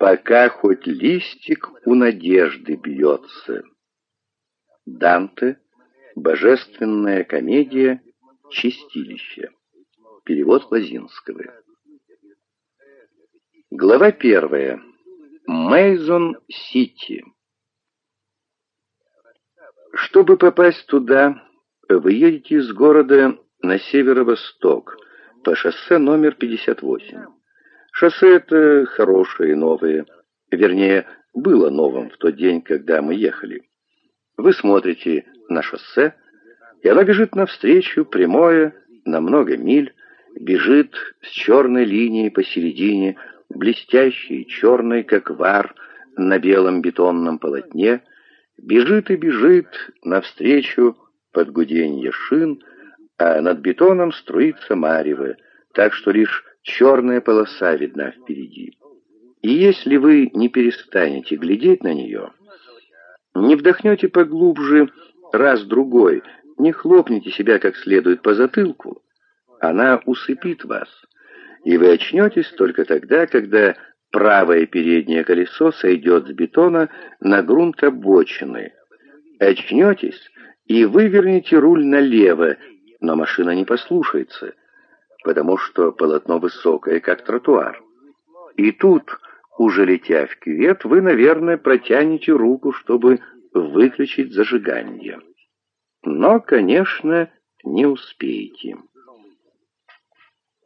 пока хоть листик у надежды бьется. Данте. Божественная комедия. Чистилище. Перевод Лозинского. Глава первая. Мейзон-Сити. Чтобы попасть туда, вы едете из города на северо-восток по шоссе номер 58. Шоссе это хорошее новое, вернее, было новым в тот день, когда мы ехали. Вы смотрите на шоссе, и оно бежит навстречу, прямое, на много миль, бежит с черной линией посередине, блестящей, черной, как вар, на белом бетонном полотне, бежит и бежит навстречу под гуденье шин, а над бетоном струится марево, так что лишь черная полоса видна впереди. И если вы не перестанете глядеть на нее, не вдохнете поглубже раз-другой, не хлопните себя как следует по затылку, она усыпит вас, и вы очнетесь только тогда, когда правое переднее колесо сойдет с бетона на грунт обочины. Очнетесь и выверните руль налево, но машина не послушается, потому что полотно высокое, как тротуар. И тут, уже летя в кювет, вы, наверное, протянете руку, чтобы выключить зажигание. Но, конечно, не успеете.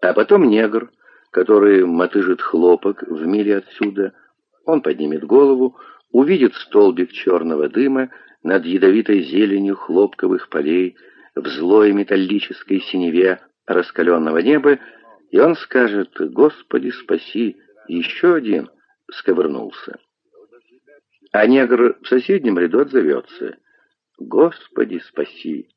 А потом негр, который мотыжит хлопок в миле отсюда, он поднимет голову, увидит столбик черного дыма над ядовитой зеленью хлопковых полей в злой металлической синеве раскаленного неба, и он скажет «Господи, спаси!» Еще один сковырнулся. А негр в соседнем ряду отзовется «Господи, спаси!»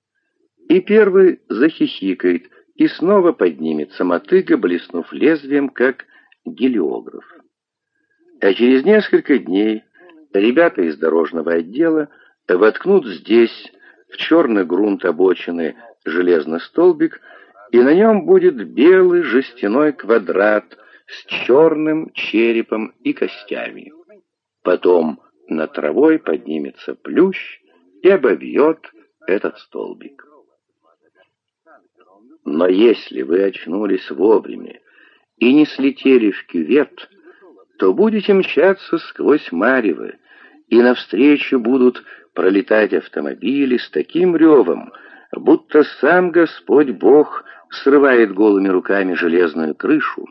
И первый захихикает, и снова поднимется мотыга, блеснув лезвием, как гелиограф. А через несколько дней ребята из дорожного отдела воткнут здесь, в черный грунт обочины, железный столбик, и на нем будет белый жестяной квадрат с черным черепом и костями. Потом над травой поднимется плющ и обовьет этот столбик. Но если вы очнулись вовремя и не слетели в кювет, то будете мчаться сквозь марево, и навстречу будут пролетать автомобили с таким ревом, будто сам Господь Бог срывает голыми руками железную крышу.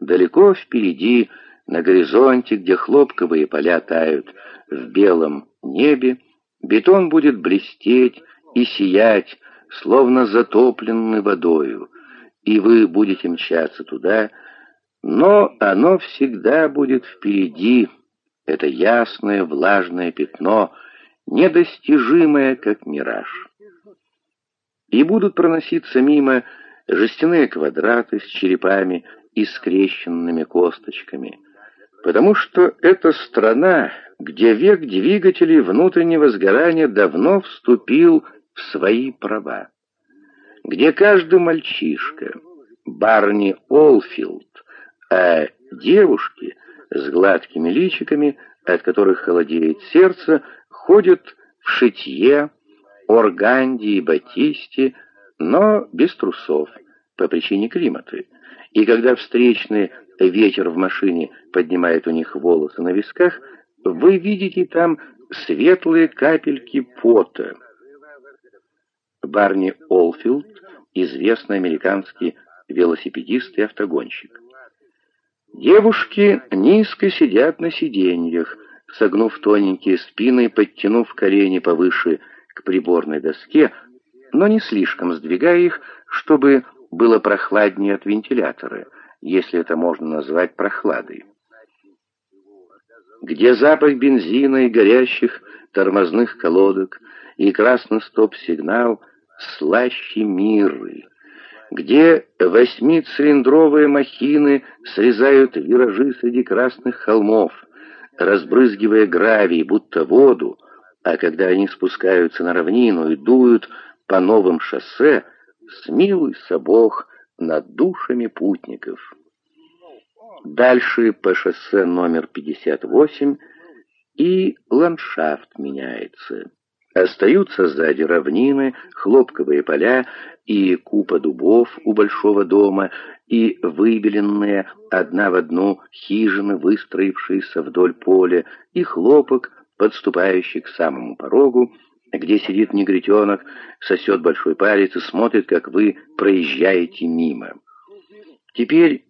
Далеко впереди, на горизонте, где хлопковые поля тают в белом небе, бетон будет блестеть и сиять, словно затопленный водою, и вы будете мчаться туда, но оно всегда будет впереди, это ясное влажное пятно, недостижимое, как мираж. И будут проноситься мимо жестяные квадраты с черепами и скрещенными косточками, потому что это страна, где век двигателей внутреннего сгорания давно вступил в свои права, где каждый мальчишка, Барни Олфилд, а девушки с гладкими личиками, от которых холодеет сердце, ходят в шитье, органде и батисте, но без трусов, по причине климата. И когда встречный ветер в машине поднимает у них волосы на висках, вы видите там светлые капельки пота. Барни Олфилд, известный американский велосипедист и автогонщик. Девушки низко сидят на сиденьях, согнув тоненькие спины и подтянув колени повыше к приборной доске, но не слишком сдвигая их, чтобы было прохладнее от вентилятора, если это можно назвать прохладой. Где запах бензина и горящих тормозных колодок и красный стоп-сигнал слаще миры, где восьмицилиндровые махины срезают виражи среди красных холмов, разбрызгивая гравий, будто воду, а когда они спускаются на равнину и дуют по новым шоссе, смилуйся Бог над душами путников. Дальше по шоссе номер 58 и ландшафт меняется. Остаются сзади равнины, хлопковые поля и купа дубов у большого дома, и выбеленные одна в одну хижины, выстроившиеся вдоль поля, и хлопок, подступающий к самому порогу, где сидит негритенок, сосет большой палец и смотрит, как вы проезжаете мимо. Теперь